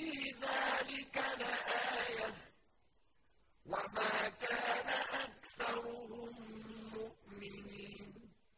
إذا